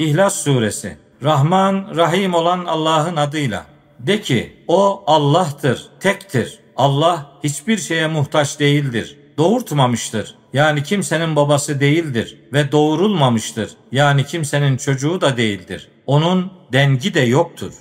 İhlas Suresi Rahman, Rahim olan Allah'ın adıyla. De ki, O Allah'tır, tektir. Allah hiçbir şeye muhtaç değildir. Doğurtmamıştır. Yani kimsenin babası değildir ve doğurulmamıştır. Yani kimsenin çocuğu da değildir. Onun dengi de yoktur.